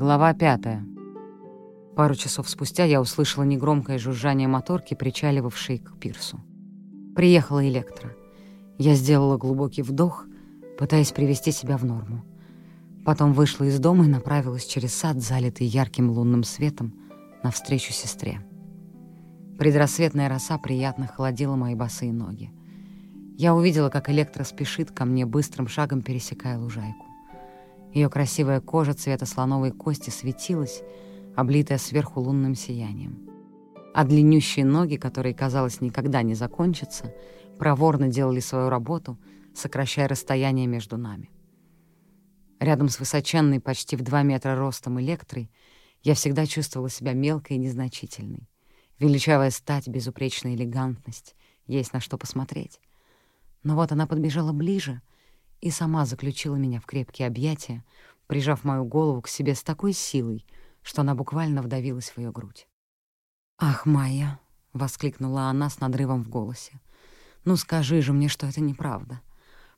Глава пятая. Пару часов спустя я услышала негромкое жужжание моторки, причаливавшей к пирсу. Приехала Электро. Я сделала глубокий вдох, пытаясь привести себя в норму. Потом вышла из дома и направилась через сад, залитый ярким лунным светом, навстречу сестре. Предрассветная роса приятно холодила мои босые ноги. Я увидела, как Электро спешит ко мне, быстрым шагом пересекая лужайку. Ее красивая кожа цвета слоновой кости светилась, облитая сверху лунным сиянием. А длиннющие ноги, которые, казалось, никогда не закончатся, проворно делали свою работу, сокращая расстояние между нами. Рядом с высоченной, почти в два метра ростом электрой, я всегда чувствовала себя мелкой и незначительной. Величавая стать, безупречная элегантность, есть на что посмотреть. Но вот она подбежала ближе и сама заключила меня в крепкие объятия, прижав мою голову к себе с такой силой, что она буквально вдавилась в ее грудь. «Ах, Майя!» — воскликнула она с надрывом в голосе. «Ну скажи же мне, что это неправда.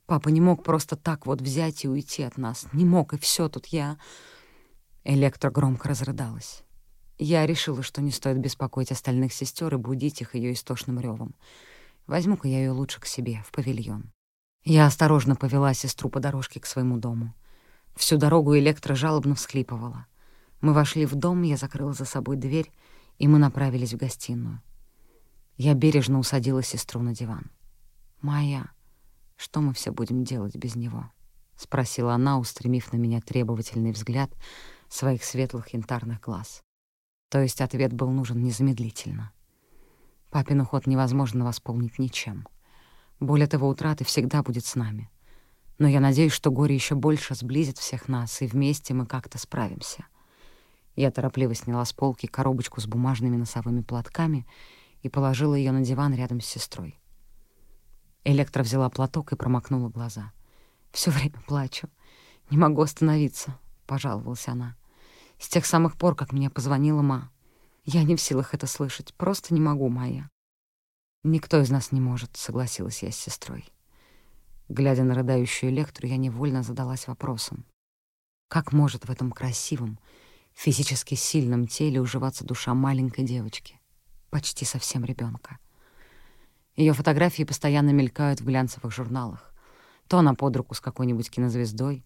Папа не мог просто так вот взять и уйти от нас. Не мог, и все тут я...» Электро громко разрыдалась. Я решила, что не стоит беспокоить остальных сестер и будить их ее истошным ревом. Возьму-ка я ее лучше к себе, в павильон. Я осторожно повела сестру по дорожке к своему дому. Всю дорогу Электро жалобно всхлипывала. Мы вошли в дом, я закрыла за собой дверь, и мы направились в гостиную. Я бережно усадила сестру на диван. «Майя, что мы все будем делать без него?» — спросила она, устремив на меня требовательный взгляд своих светлых янтарных глаз. То есть ответ был нужен незамедлительно. Папин уход невозможно восполнить ничем. Боль этого утраты всегда будет с нами. Но я надеюсь, что горе еще больше сблизит всех нас, и вместе мы как-то справимся. Я торопливо сняла с полки коробочку с бумажными носовыми платками и положила ее на диван рядом с сестрой. Электро взяла платок и промокнула глаза. Все время плачу. Не могу остановиться», — пожаловалась она. «С тех самых пор, как мне позвонила ма. Я не в силах это слышать. Просто не могу, Майя». «Никто из нас не может», — согласилась я с сестрой. Глядя на рыдающую Электру, я невольно задалась вопросом. Как может в этом красивом, физически сильном теле уживаться душа маленькой девочки, почти совсем ребенка? Ее фотографии постоянно мелькают в глянцевых журналах. То она под руку с какой-нибудь кинозвездой,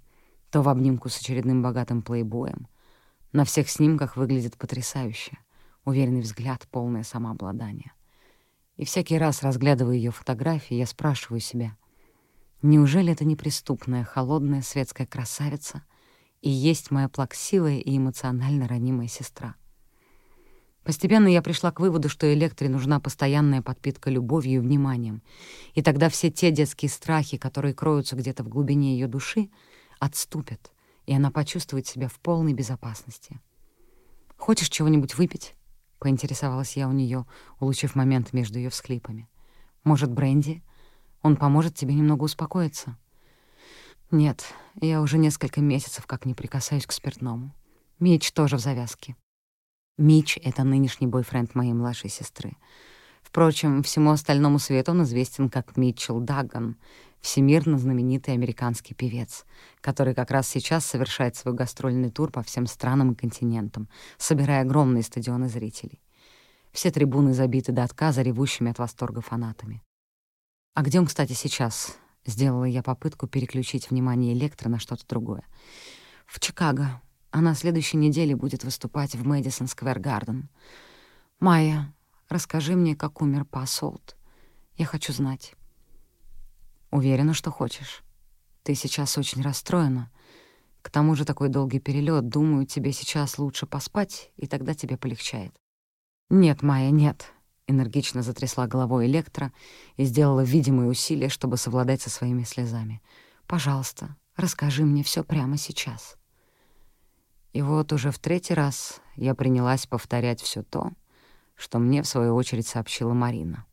то в обнимку с очередным богатым плейбоем. На всех снимках выглядит потрясающе. Уверенный взгляд, полное самообладание. И всякий раз, разглядывая ее фотографии, я спрашиваю себя, неужели это неприступная, холодная светская красавица и есть моя плаксивая и эмоционально ранимая сестра? Постепенно я пришла к выводу, что Электре нужна постоянная подпитка любовью и вниманием, и тогда все те детские страхи, которые кроются где-то в глубине ее души, отступят, и она почувствует себя в полной безопасности. «Хочешь чего-нибудь выпить?» — поинтересовалась я у нее, улучив момент между ее всхлипами. «Может, бренди? Он поможет тебе немного успокоиться?» «Нет, я уже несколько месяцев как не прикасаюсь к спиртному. Меч тоже в завязке. Мич — это нынешний бойфренд моей младшей сестры. Впрочем, всему остальному свету он известен как Митчелл Дагган, всемирно знаменитый американский певец, который как раз сейчас совершает свой гастрольный тур по всем странам и континентам, собирая огромные стадионы зрителей. Все трибуны забиты до отказа ревущими от восторга фанатами. «А где он, кстати, сейчас?» — сделала я попытку переключить внимание Электро на что-то другое. «В Чикаго», а на следующей неделе будет выступать в Мэдисон Сквер Гарден. Майя, расскажи мне, как умер Пасолт. Я хочу знать. Уверена, что хочешь. Ты сейчас очень расстроена. К тому же такой долгий перелет. Думаю, тебе сейчас лучше поспать, и тогда тебе полегчает. Нет, Майя, нет. Энергично затрясла головой Электро и сделала видимые усилия, чтобы совладать со своими слезами. «Пожалуйста, расскажи мне все прямо сейчас». И вот уже в третий раз я принялась повторять все то, что мне, в свою очередь, сообщила Марина,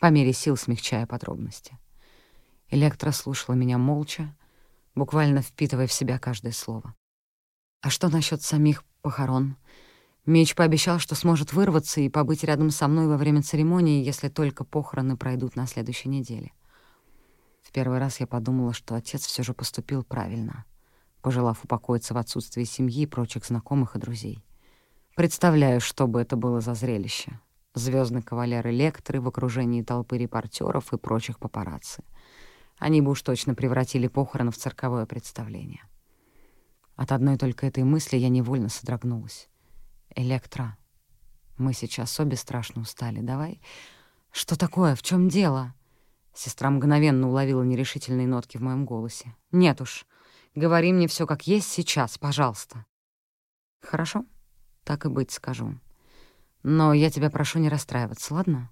по мере сил смягчая подробности. Электро слушала меня молча, буквально впитывая в себя каждое слово. А что насчет самих похорон? Меч пообещал, что сможет вырваться и побыть рядом со мной во время церемонии, если только похороны пройдут на следующей неделе. В первый раз я подумала, что отец все же поступил правильно — пожелав упокоиться в отсутствии семьи, прочих знакомых и друзей. Представляю, что бы это было за зрелище. Звездный кавалер Электры в окружении толпы репортеров и прочих папарацци. Они бы уж точно превратили похороны в цирковое представление. От одной только этой мысли я невольно содрогнулась. «Электра, мы сейчас обе страшно устали. Давай...» «Что такое? В чем дело?» Сестра мгновенно уловила нерешительные нотки в моем голосе. «Нет уж. Говори мне все как есть сейчас, пожалуйста». «Хорошо, так и быть скажу. Но я тебя прошу не расстраиваться, ладно?»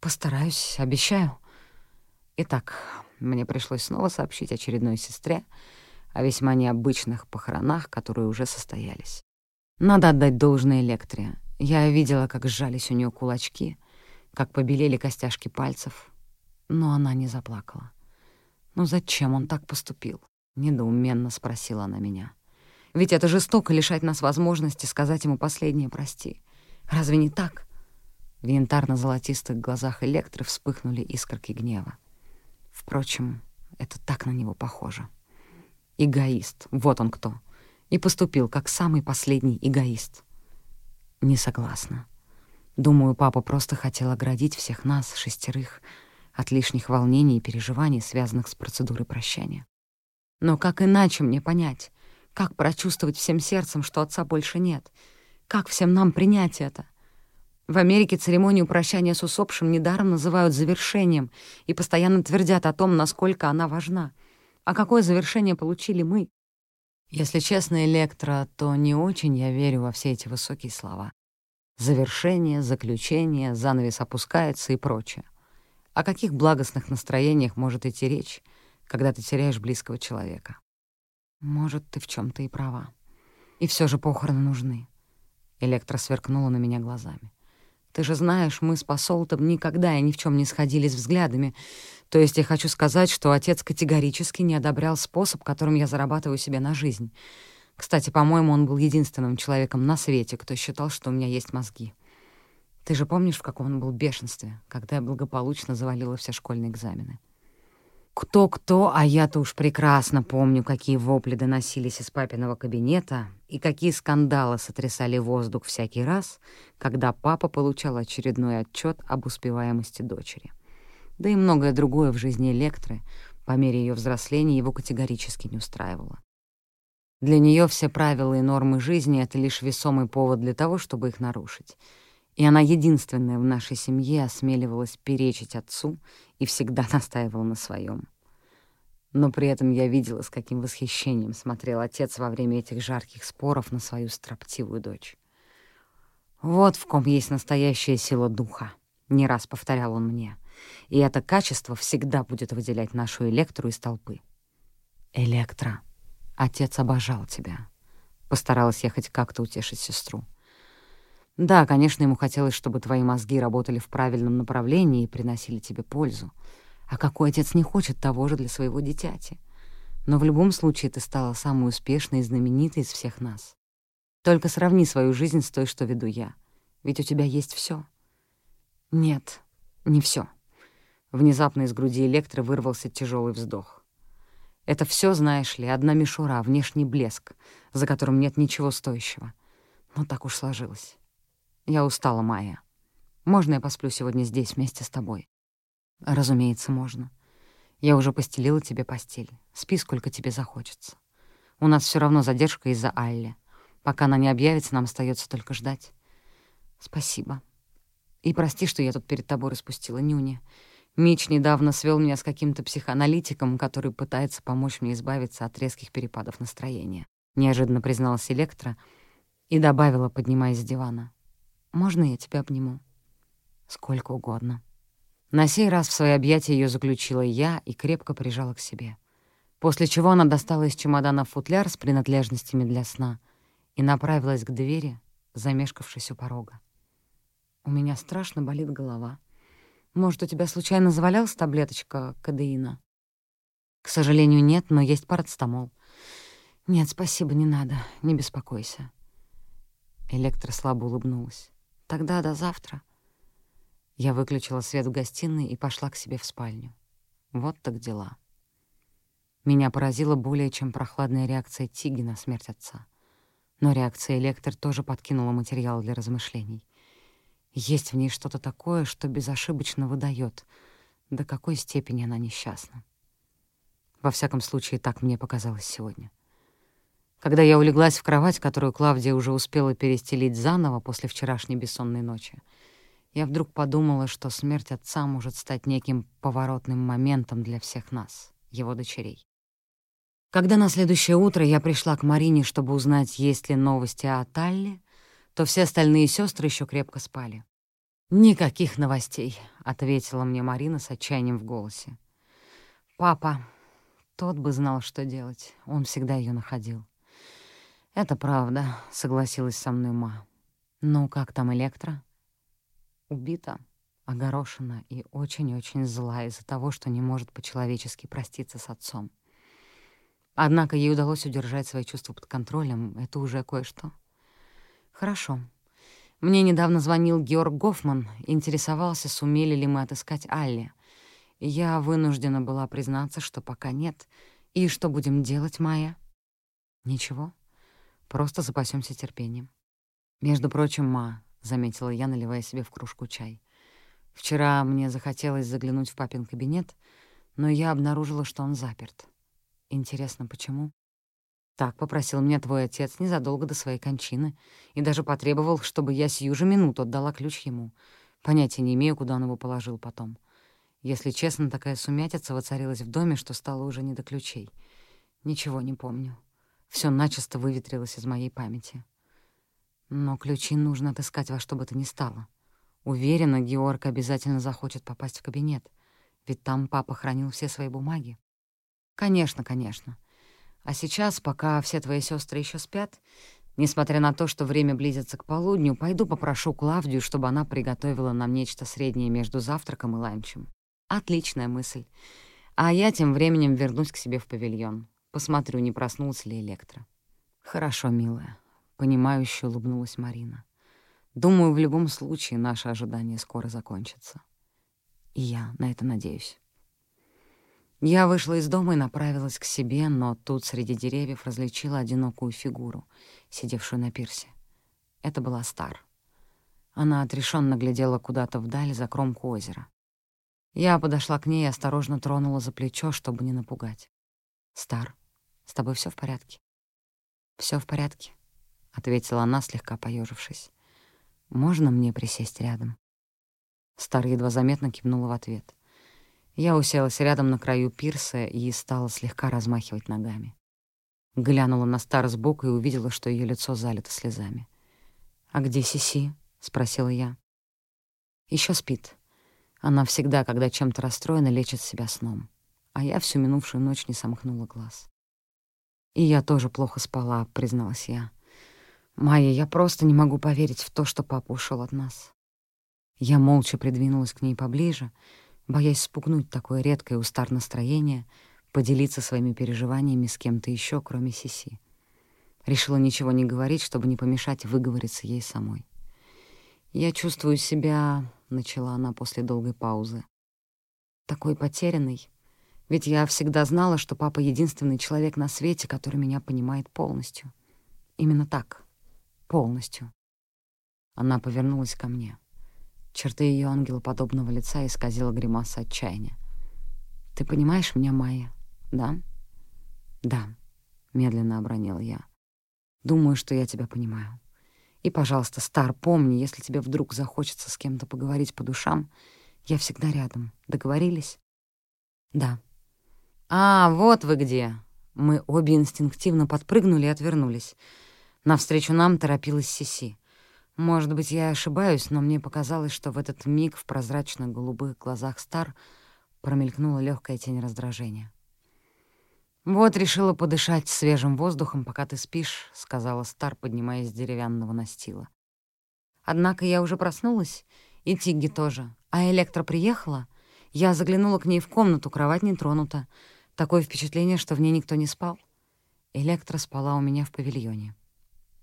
«Постараюсь, обещаю». Итак, мне пришлось снова сообщить очередной сестре о весьма необычных похоронах, которые уже состоялись. Надо отдать должное Электре. Я видела, как сжались у нее кулачки, как побелели костяшки пальцев, но она не заплакала. «Ну зачем он так поступил?» — недоуменно спросила она меня. «Ведь это жестоко лишать нас возможности сказать ему последнее «прости». Разве не так?» В янтарно-золотистых глазах Электры вспыхнули искорки гнева. Впрочем, это так на него похоже. Эгоист, вот он кто. И поступил как самый последний эгоист. Не согласна. Думаю, папа просто хотел оградить всех нас, шестерых, от лишних волнений и переживаний, связанных с процедурой прощания. Но как иначе мне понять? Как прочувствовать всем сердцем, что отца больше нет? Как всем нам принять это? В Америке церемонию прощания с усопшим недаром называют завершением и постоянно твердят о том, насколько она важна. А какое завершение получили мы? Если честно, Электро, то не очень я верю во все эти высокие слова. Завершение, заключение, занавес опускается и прочее. О каких благостных настроениях может идти речь, когда ты теряешь близкого человека? Может, ты в чем то и права. И все же похороны нужны. Электро сверкнула на меня глазами. Ты же знаешь, мы с посолтом никогда и ни в чем не сходились взглядами. То есть я хочу сказать, что отец категорически не одобрял способ, которым я зарабатываю себе на жизнь. Кстати, по-моему, он был единственным человеком на свете, кто считал, что у меня есть мозги. Ты же помнишь, в каком он был бешенстве, когда я благополучно завалила все школьные экзамены? Кто-кто, а я-то уж прекрасно помню, какие вопли доносились из папиного кабинета и какие скандалы сотрясали воздух всякий раз, когда папа получал очередной отчет об успеваемости дочери. Да и многое другое в жизни Электры по мере ее взросления его категорически не устраивало. Для нее все правила и нормы жизни — это лишь весомый повод для того, чтобы их нарушить — и она единственная в нашей семье осмеливалась перечить отцу и всегда настаивала на своем. Но при этом я видела, с каким восхищением смотрел отец во время этих жарких споров на свою строптивую дочь. «Вот в ком есть настоящая сила духа», — не раз повторял он мне. «И это качество всегда будет выделять нашу Электру из толпы». «Электра, отец обожал тебя», — постаралась я хоть как-то утешить сестру. Да, конечно, ему хотелось, чтобы твои мозги работали в правильном направлении и приносили тебе пользу. А какой отец не хочет того же для своего дитяти? Но в любом случае ты стала самой успешной и знаменитой из всех нас. Только сравни свою жизнь с той, что веду я. Ведь у тебя есть все. Нет, не все. Внезапно из груди Электры вырвался тяжелый вздох. Это все, знаешь ли, одна мишура, внешний блеск, за которым нет ничего стоящего. Но так уж сложилось. Я устала, Майя. Можно я посплю сегодня здесь вместе с тобой? Разумеется, можно. Я уже постелила тебе постель. Спи, сколько тебе захочется. У нас все равно задержка из-за Алли. Пока она не объявится, нам остается только ждать. Спасибо. И прости, что я тут перед тобой распустила нюни. Мич недавно свел меня с каким-то психоаналитиком, который пытается помочь мне избавиться от резких перепадов настроения. Неожиданно призналась Электра и добавила, поднимаясь с дивана. Можно я тебя обниму?» «Сколько угодно». На сей раз в свои объятия ее заключила я и крепко прижала к себе. После чего она достала из чемодана футляр с принадлежностями для сна и направилась к двери, замешкавшись у порога. «У меня страшно болит голова. Может, у тебя случайно завалялась таблеточка кадеина?» «К сожалению, нет, но есть парацетамол». «Нет, спасибо, не надо, не беспокойся». Электро слабо улыбнулась. Тогда до завтра. Я выключила свет в гостиной и пошла к себе в спальню. Вот так дела. Меня поразила более чем прохладная реакция Тиги на смерть отца. Но реакция Электр тоже подкинула материал для размышлений. Есть в ней что-то такое, что безошибочно выдает, до какой степени она несчастна. Во всяком случае, так мне показалось сегодня. Когда я улеглась в кровать, которую Клавдия уже успела перестелить заново после вчерашней бессонной ночи, я вдруг подумала, что смерть отца может стать неким поворотным моментом для всех нас, его дочерей. Когда на следующее утро я пришла к Марине, чтобы узнать, есть ли новости о Талле, то все остальные сестры еще крепко спали. «Никаких новостей», — ответила мне Марина с отчаянием в голосе. «Папа, тот бы знал, что делать. Он всегда ее находил». «Это правда», — согласилась со мной Ма. «Ну, как там Электро?» «Убита, огорошена и очень-очень зла из-за того, что не может по-человечески проститься с отцом. Однако ей удалось удержать свои чувства под контролем. Это уже кое-что. Хорошо. Мне недавно звонил Георг Гофман, интересовался, сумели ли мы отыскать Алли. Я вынуждена была признаться, что пока нет. И что будем делать, Майя? Ничего. Просто запасемся терпением. Между прочим, Ма, — заметила я, наливая себе в кружку чай. Вчера мне захотелось заглянуть в папин кабинет, но я обнаружила, что он заперт. Интересно, почему? Так попросил меня твой отец незадолго до своей кончины и даже потребовал, чтобы я сию же минуту отдала ключ ему. Понятия не имею, куда он его положил потом. Если честно, такая сумятица воцарилась в доме, что стало уже не до ключей. Ничего не помню. Все начисто выветрилось из моей памяти. Но ключи нужно отыскать во что бы то ни стало. Уверена, Георг обязательно захочет попасть в кабинет, ведь там папа хранил все свои бумаги. Конечно, конечно. А сейчас, пока все твои сестры еще спят, несмотря на то, что время близится к полудню, пойду попрошу Клавдию, чтобы она приготовила нам нечто среднее между завтраком и ланчем. Отличная мысль. А я тем временем вернусь к себе в павильон. Посмотрю, не проснулся ли Электро. Хорошо, милая. Понимающе улыбнулась Марина. Думаю, в любом случае наше ожидание скоро закончится. И я на это надеюсь. Я вышла из дома и направилась к себе, но тут среди деревьев различила одинокую фигуру, сидевшую на пирсе. Это была Стар. Она отрешенно глядела куда-то вдаль за кромку озера. Я подошла к ней и осторожно тронула за плечо, чтобы не напугать. «Стар, с тобой все в порядке?» Все в порядке», — ответила она, слегка поежившись. «Можно мне присесть рядом?» Стар едва заметно кивнула в ответ — я уселась рядом на краю пирса и стала слегка размахивать ногами. Глянула на Стар сбоку и увидела, что ее лицо залито слезами. «А где Сиси?» — спросила я. Еще спит. Она всегда, когда чем-то расстроена, лечит себя сном. А я всю минувшую ночь не сомкнула глаз. «И я тоже плохо спала», — призналась я. «Майя, я просто не могу поверить в то, что папа ушел от нас». Я молча придвинулась к ней поближе — боясь спугнуть такое редкое у настроение, поделиться своими переживаниями с кем-то еще, кроме Сиси. Решила ничего не говорить, чтобы не помешать выговориться ей самой. «Я чувствую себя...» — начала она после долгой паузы. «Такой потерянный. Ведь я всегда знала, что папа — единственный человек на свете, который меня понимает полностью. Именно так. Полностью». Она повернулась ко мне. Черты ее ангелоподобного лица исказила гримаса отчаяния. «Ты понимаешь меня, Майя, да?» «Да», — медленно обронила я. «Думаю, что я тебя понимаю. И, пожалуйста, Стар, помни, если тебе вдруг захочется с кем-то поговорить по душам, я всегда рядом. Договорились?» «Да». «А, вот вы где!» Мы обе инстинктивно подпрыгнули и отвернулись. Навстречу нам торопилась Сиси. Может быть, я ошибаюсь, но мне показалось, что в этот миг в прозрачных голубых глазах Стар промелькнула легкая тень раздражения. «Вот решила подышать свежим воздухом, пока ты спишь», — сказала Стар, поднимаясь с деревянного настила. «Однако я уже проснулась, и Тигги тоже. А Электро приехала. Я заглянула к ней в комнату, кровать не тронута. Такое впечатление, что в ней никто не спал. Электро спала у меня в павильоне».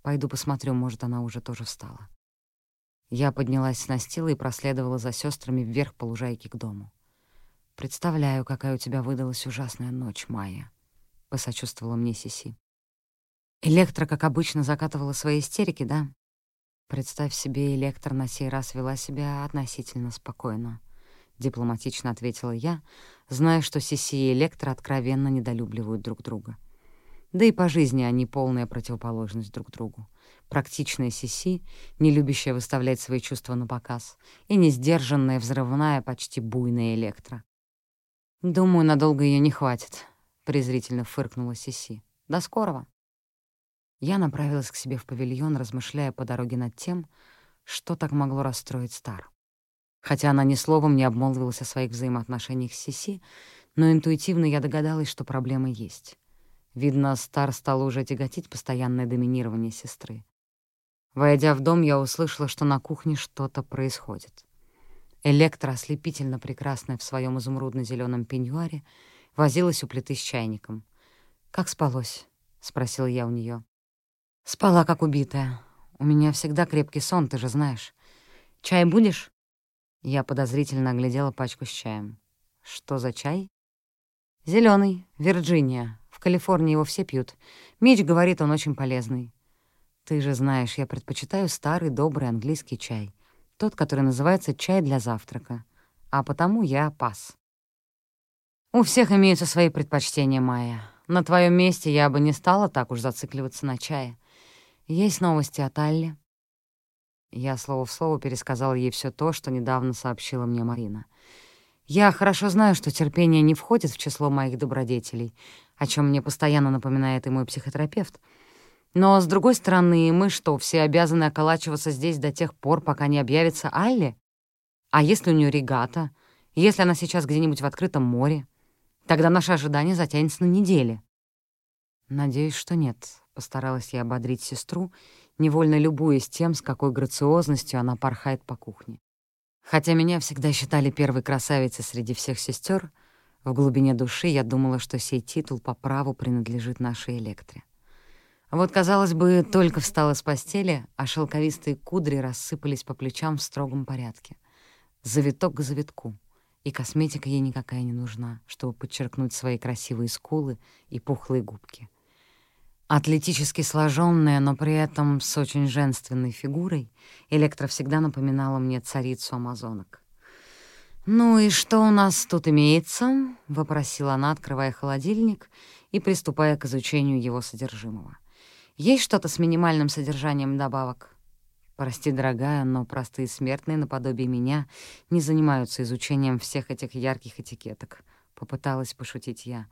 Пойду посмотрю, может, она уже тоже встала. Я поднялась с настила и проследовала за сестрами вверх по лужайке к дому. Представляю, какая у тебя выдалась ужасная ночь, Майя. посочувствовала мне Сиси. Электро, как обычно, закатывала свои истерики, да? Представь себе, Электро на сей раз вела себя относительно спокойно. Дипломатично ответила я, зная, что Сиси и Электро откровенно недолюбливают друг друга. Да и по жизни они полная противоположность друг другу. Практичная Сиси, не любящая выставлять свои чувства на показ, и несдержанная, взрывная, почти буйная Электро. «Думаю, надолго ее не хватит», — презрительно фыркнула Сиси. «До скорого». Я направилась к себе в павильон, размышляя по дороге над тем, что так могло расстроить Стар. Хотя она ни словом не обмолвилась о своих взаимоотношениях с Сиси, но интуитивно я догадалась, что проблема есть. Видно, Стар стала уже тяготить постоянное доминирование сестры. Войдя в дом, я услышала, что на кухне что-то происходит. Электро, ослепительно прекрасная в своем изумрудно зеленом пеньюаре, возилась у плиты с чайником. «Как спалось?» — спросила я у нее. «Спала, как убитая. У меня всегда крепкий сон, ты же знаешь. Чай будешь?» Я подозрительно оглядела пачку с чаем. «Что за чай?» Зеленый, Вирджиния. В Калифорнии его все пьют. Мич говорит, он очень полезный. Ты же знаешь, я предпочитаю старый добрый английский чай. Тот, который называется чай для завтрака. А потому я пас. У всех имеются свои предпочтения, Майя. На твоем месте я бы не стала так уж зацикливаться на чае. Есть новости от Алли?» Я слово в слово пересказала ей все то, что недавно сообщила мне Марина. Я хорошо знаю, что терпение не входит в число моих добродетелей, о чем мне постоянно напоминает и мой психотерапевт. Но, с другой стороны, мы что, все обязаны околачиваться здесь до тех пор, пока не объявится Алли? А если у нее регата? Если она сейчас где-нибудь в открытом море? Тогда наше ожидание затянется на недели. Надеюсь, что нет. Постаралась я ободрить сестру, невольно любуясь тем, с какой грациозностью она порхает по кухне. Хотя меня всегда считали первой красавицей среди всех сестер, в глубине души я думала, что сей титул по праву принадлежит нашей Электре. Вот, казалось бы, только встала с постели, а шелковистые кудри рассыпались по плечам в строгом порядке. Завиток к завитку. И косметика ей никакая не нужна, чтобы подчеркнуть свои красивые скулы и пухлые губки. Атлетически сложенная, но при этом с очень женственной фигурой, Электра всегда напоминала мне царицу амазонок. «Ну и что у нас тут имеется?» — вопросила она, открывая холодильник и приступая к изучению его содержимого. «Есть что-то с минимальным содержанием добавок?» «Прости, дорогая, но простые смертные наподобие меня не занимаются изучением всех этих ярких этикеток», — попыталась пошутить я,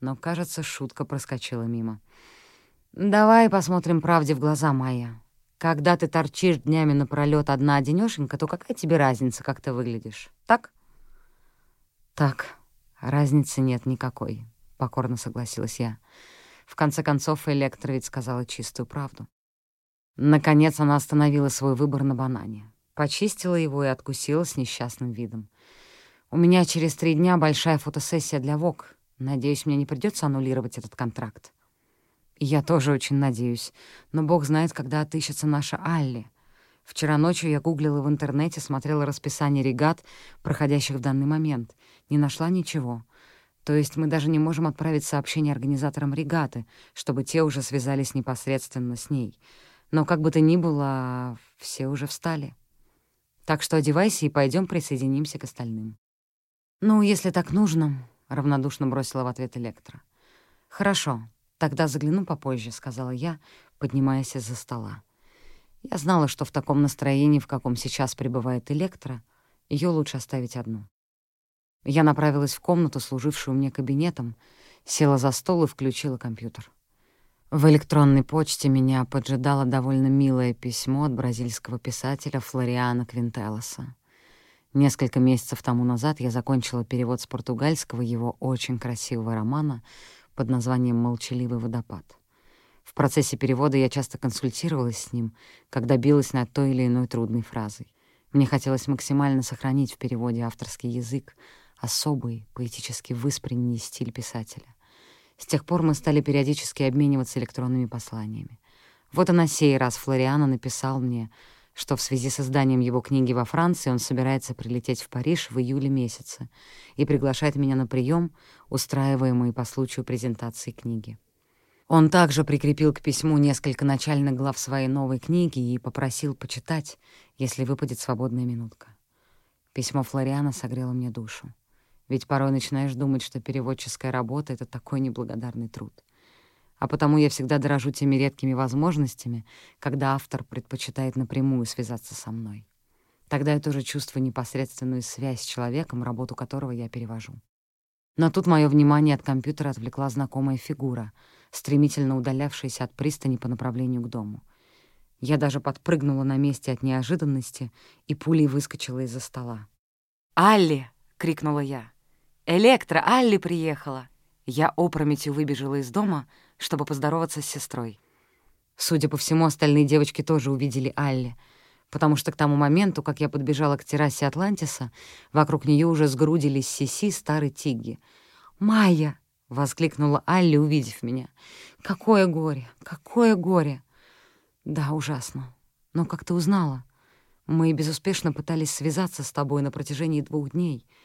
но, кажется, шутка проскочила мимо. «Давай посмотрим правде в глаза, Майя. Когда ты торчишь днями напролёт одна-одинёшенька, то какая тебе разница, как ты выглядишь? Так?» «Так, разницы нет никакой», — покорно согласилась я. В конце концов, Электро ведь сказала чистую правду. Наконец она остановила свой выбор на банане, почистила его и откусила с несчастным видом. «У меня через три дня большая фотосессия для ВОК. Надеюсь, мне не придётся аннулировать этот контракт». Я тоже очень надеюсь. Но бог знает, когда отыщется наша Алли. Вчера ночью я гуглила в интернете, смотрела расписание регат, проходящих в данный момент. Не нашла ничего. То есть мы даже не можем отправить сообщение организаторам регаты, чтобы те уже связались непосредственно с ней. Но как бы то ни было, все уже встали. Так что одевайся и пойдем присоединимся к остальным. «Ну, если так нужно», — равнодушно бросила в ответ Электро. «Хорошо, «Тогда загляну попозже», — сказала я, поднимаясь из-за стола. Я знала, что в таком настроении, в каком сейчас пребывает Электро, ее лучше оставить одну. Я направилась в комнату, служившую мне кабинетом, села за стол и включила компьютер. В электронной почте меня поджидало довольно милое письмо от бразильского писателя Флориана Квинтелоса. Несколько месяцев тому назад я закончила перевод с португальского его очень красивого романа под названием «Молчаливый водопад». В процессе перевода я часто консультировалась с ним, когда билась над той или иной трудной фразой. Мне хотелось максимально сохранить в переводе авторский язык, особый, поэтически выспренний стиль писателя. С тех пор мы стали периодически обмениваться электронными посланиями. Вот и на сей раз Флориана написал мне, что в связи с изданием его книги во Франции он собирается прилететь в Париж в июле месяце и приглашает меня на прием, устраиваемый по случаю презентации книги. Он также прикрепил к письму несколько начальных глав своей новой книги и попросил почитать, если выпадет свободная минутка. Письмо Флориана согрело мне душу. Ведь порой начинаешь думать, что переводческая работа — это такой неблагодарный труд. А потому я всегда дорожу теми редкими возможностями, когда автор предпочитает напрямую связаться со мной. Тогда я тоже чувствую непосредственную связь с человеком, работу которого я перевожу. Но тут мое внимание от компьютера отвлекла знакомая фигура, стремительно удалявшаяся от пристани по направлению к дому. Я даже подпрыгнула на месте от неожиданности и пулей выскочила из-за стола. «Алли!» — крикнула я. «Электро, Алли приехала!» Я опрометью выбежала из дома, чтобы поздороваться с сестрой. Судя по всему, остальные девочки тоже увидели Алли, потому что к тому моменту, как я подбежала к террасе Атлантиса, вокруг нее уже сгрудились Сиси, старый Тигги. «Майя!» — воскликнула Алли, увидев меня. «Какое горе! Какое горе!» «Да, ужасно. Но как ты узнала? Мы безуспешно пытались связаться с тобой на протяжении двух дней —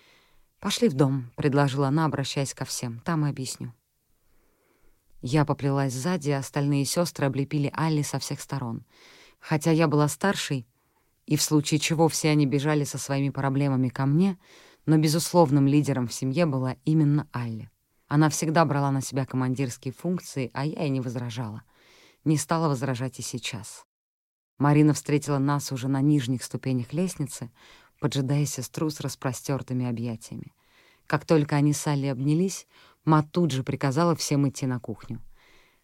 «Пошли в дом», — предложила она, обращаясь ко всем. «Там и объясню». Я поплелась сзади, а остальные сестры облепили Алли со всех сторон. Хотя я была старшей, и в случае чего все они бежали со своими проблемами ко мне, но безусловным лидером в семье была именно Алли. Она всегда брала на себя командирские функции, а я и не возражала. Не стала возражать и сейчас. Марина встретила нас уже на нижних ступенях лестницы, поджидая сестру с распростертыми объятиями. Как только они с Алли обнялись, Ма тут же приказала всем идти на кухню.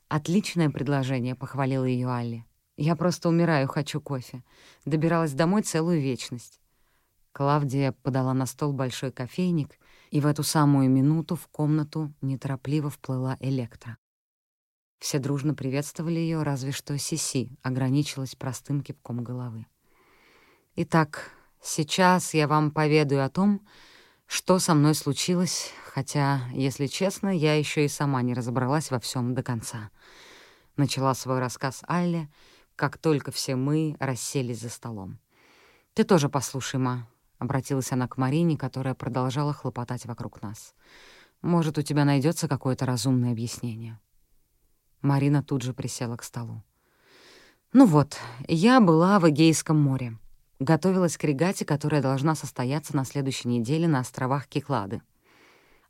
«Отличное предложение», — похвалила ее Алли. «Я просто умираю, хочу кофе. Добиралась домой целую вечность». Клавдия подала на стол большой кофейник, и в эту самую минуту в комнату неторопливо вплыла Электра. Все дружно приветствовали ее, разве что Сиси ограничилась простым кивком головы. «Итак, Сейчас я вам поведаю о том, что со мной случилось, хотя, если честно, я еще и сама не разобралась во всем до конца. Начала свой рассказ Алле, как только все мы расселись за столом. «Ты тоже послушай, ма», — обратилась она к Марине, которая продолжала хлопотать вокруг нас. «Может, у тебя найдется какое-то разумное объяснение». Марина тут же присела к столу. «Ну вот, я была в Эгейском море готовилась к регате, которая должна состояться на следующей неделе на островах Киклады.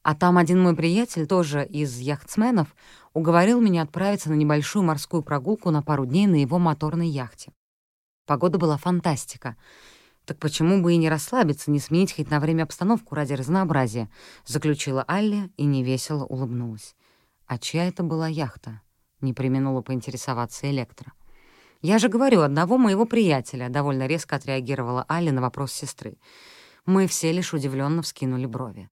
А там один мой приятель, тоже из яхтсменов, уговорил меня отправиться на небольшую морскую прогулку на пару дней на его моторной яхте. Погода была фантастика. Так почему бы и не расслабиться, не сменить хоть на время обстановку ради разнообразия, заключила Алли и невесело улыбнулась. А чья это была яхта? Не применула поинтересоваться Электро. «Я же говорю, одного моего приятеля», — довольно резко отреагировала Али на вопрос сестры. Мы все лишь удивленно вскинули брови.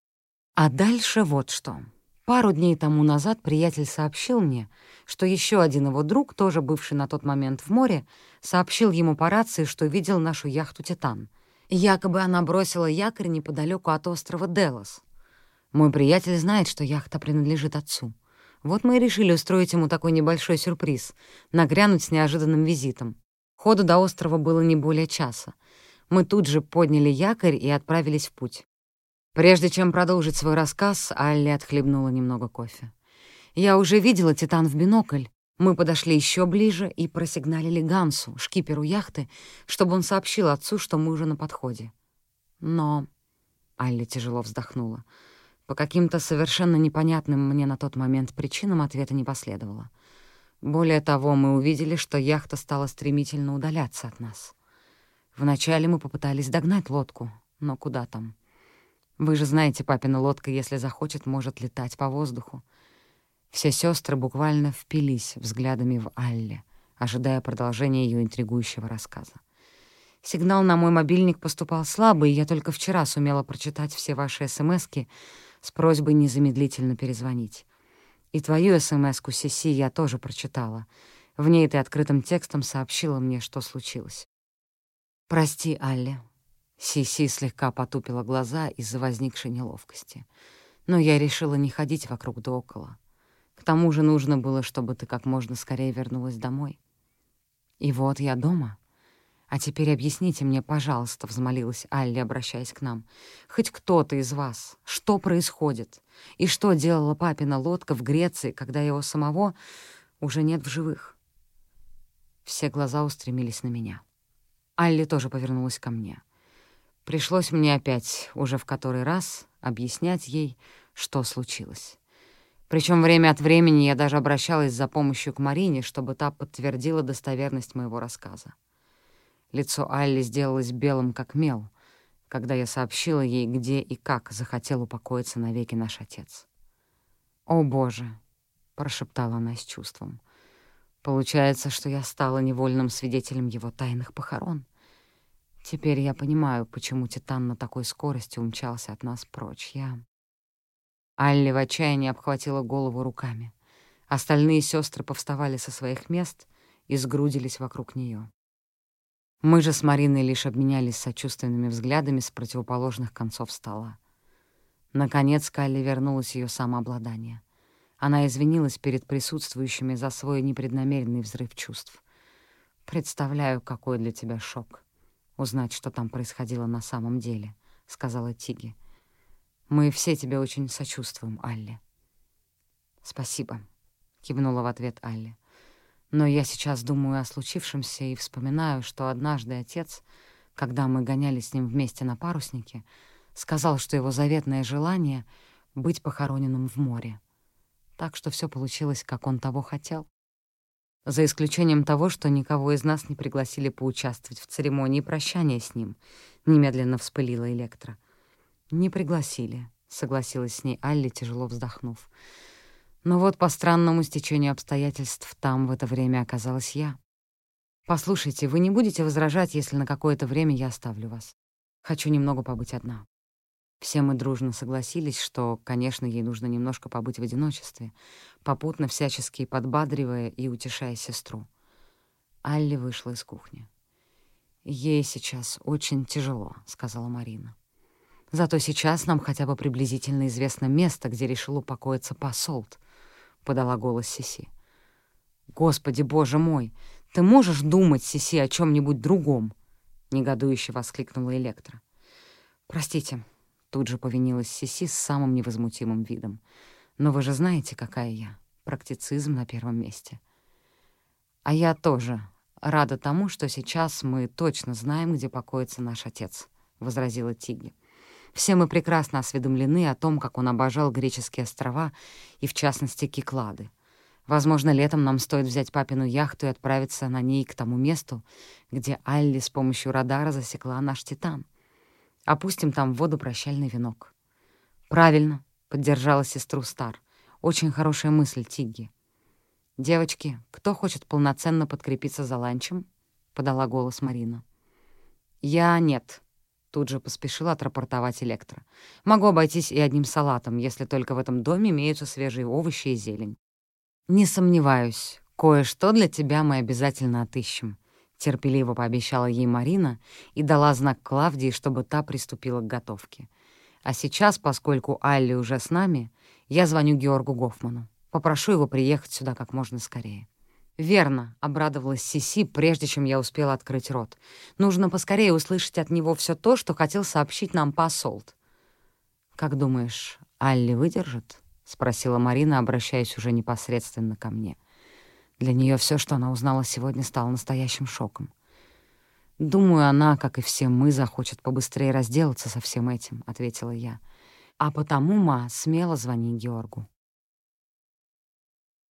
А дальше вот что. Пару дней тому назад приятель сообщил мне, что еще один его друг, тоже бывший на тот момент в море, сообщил ему по рации, что видел нашу яхту «Титан». Якобы она бросила якорь неподалеку от острова Делос. Мой приятель знает, что яхта принадлежит отцу. Вот мы и решили устроить ему такой небольшой сюрприз — нагрянуть с неожиданным визитом. Ходу до острова было не более часа. Мы тут же подняли якорь и отправились в путь. Прежде чем продолжить свой рассказ, Алли отхлебнула немного кофе. Я уже видела «Титан» в бинокль. Мы подошли еще ближе и просигналили Гансу, шкиперу яхты, чтобы он сообщил отцу, что мы уже на подходе. Но... Алли тяжело вздохнула. По каким-то совершенно непонятным мне на тот момент причинам ответа не последовало. Более того, мы увидели, что яхта стала стремительно удаляться от нас. Вначале мы попытались догнать лодку, но куда там? Вы же знаете, папина лодка, если захочет, может летать по воздуху. Все сестры буквально впились взглядами в Алле, ожидая продолжения ее интригующего рассказа. Сигнал на мой мобильник поступал слабый, и я только вчера сумела прочитать все ваши смски, с просьбой незамедлительно перезвонить. И твою СМС-ку, Сиси, я тоже прочитала. В ней ты открытым текстом сообщила мне, что случилось. «Прости, Алли». Сиси слегка потупила глаза из-за возникшей неловкости. Но я решила не ходить вокруг да около. К тому же нужно было, чтобы ты как можно скорее вернулась домой. И вот я дома. «А теперь объясните мне, пожалуйста», — взмолилась Алли, обращаясь к нам, «хоть кто-то из вас, что происходит? И что делала папина лодка в Греции, когда его самого уже нет в живых?» Все глаза устремились на меня. Алли тоже повернулась ко мне. Пришлось мне опять, уже в который раз, объяснять ей, что случилось. Причем время от времени я даже обращалась за помощью к Марине, чтобы та подтвердила достоверность моего рассказа. Лицо Алли сделалось белым, как мел, когда я сообщила ей, где и как захотел упокоиться навеки наш отец. «О, Боже!» — прошептала она с чувством. «Получается, что я стала невольным свидетелем его тайных похорон. Теперь я понимаю, почему Титан на такой скорости умчался от нас прочь. Я...» Алли в отчаянии обхватила голову руками. Остальные сестры повставали со своих мест и сгрудились вокруг нее. Мы же с Мариной лишь обменялись сочувственными взглядами с противоположных концов стола. Наконец Калли вернулось ее самообладание. Она извинилась перед присутствующими за свой непреднамеренный взрыв чувств. «Представляю, какой для тебя шок — узнать, что там происходило на самом деле», — сказала Тиги. «Мы все тебе очень сочувствуем, Алли». «Спасибо», — кивнула в ответ Алли. Но я сейчас думаю о случившемся и вспоминаю, что однажды отец, когда мы гоняли с ним вместе на паруснике, сказал, что его заветное желание — быть похороненным в море. Так что все получилось, как он того хотел. За исключением того, что никого из нас не пригласили поучаствовать в церемонии прощания с ним, немедленно вспылила Электро. «Не пригласили», — согласилась с ней Алли, тяжело вздохнув. Но вот по странному стечению обстоятельств там в это время оказалась я. «Послушайте, вы не будете возражать, если на какое-то время я оставлю вас? Хочу немного побыть одна». Все мы дружно согласились, что, конечно, ей нужно немножко побыть в одиночестве, попутно всячески подбадривая и утешая сестру. Алли вышла из кухни. «Ей сейчас очень тяжело», — сказала Марина. «Зато сейчас нам хотя бы приблизительно известно место, где решил упокоиться посолт. — подала голос Сиси. «Господи, боже мой! Ты можешь думать, Сиси, о чем нибудь другом?» — негодующе воскликнула Электра. «Простите», — тут же повинилась Сиси с самым невозмутимым видом. «Но вы же знаете, какая я. Практицизм на первом месте». «А я тоже рада тому, что сейчас мы точно знаем, где покоится наш отец», — возразила Тиги. Все мы прекрасно осведомлены о том, как он обожал греческие острова и, в частности, Киклады. Возможно, летом нам стоит взять папину яхту и отправиться на ней к тому месту, где Алли с помощью радара засекла наш Титан. Опустим там в воду прощальный венок. «Правильно», — поддержала сестру Стар. «Очень хорошая мысль, Тигги». «Девочки, кто хочет полноценно подкрепиться за ланчем?» — подала голос Марина. «Я нет», Тут же поспешила отрапортовать Электро. «Могу обойтись и одним салатом, если только в этом доме имеются свежие овощи и зелень». «Не сомневаюсь, кое-что для тебя мы обязательно отыщем», — терпеливо пообещала ей Марина и дала знак Клавдии, чтобы та приступила к готовке. «А сейчас, поскольку Алли уже с нами, я звоню Георгу Гофману. Попрошу его приехать сюда как можно скорее». «Верно», — обрадовалась Сиси, прежде чем я успела открыть рот. «Нужно поскорее услышать от него все то, что хотел сообщить нам посолт». «Как думаешь, Алли выдержит?» — спросила Марина, обращаясь уже непосредственно ко мне. Для нее все, что она узнала сегодня, стало настоящим шоком. «Думаю, она, как и все мы, захочет побыстрее разделаться со всем этим», — ответила я. «А потому, ма, смело звони Георгу».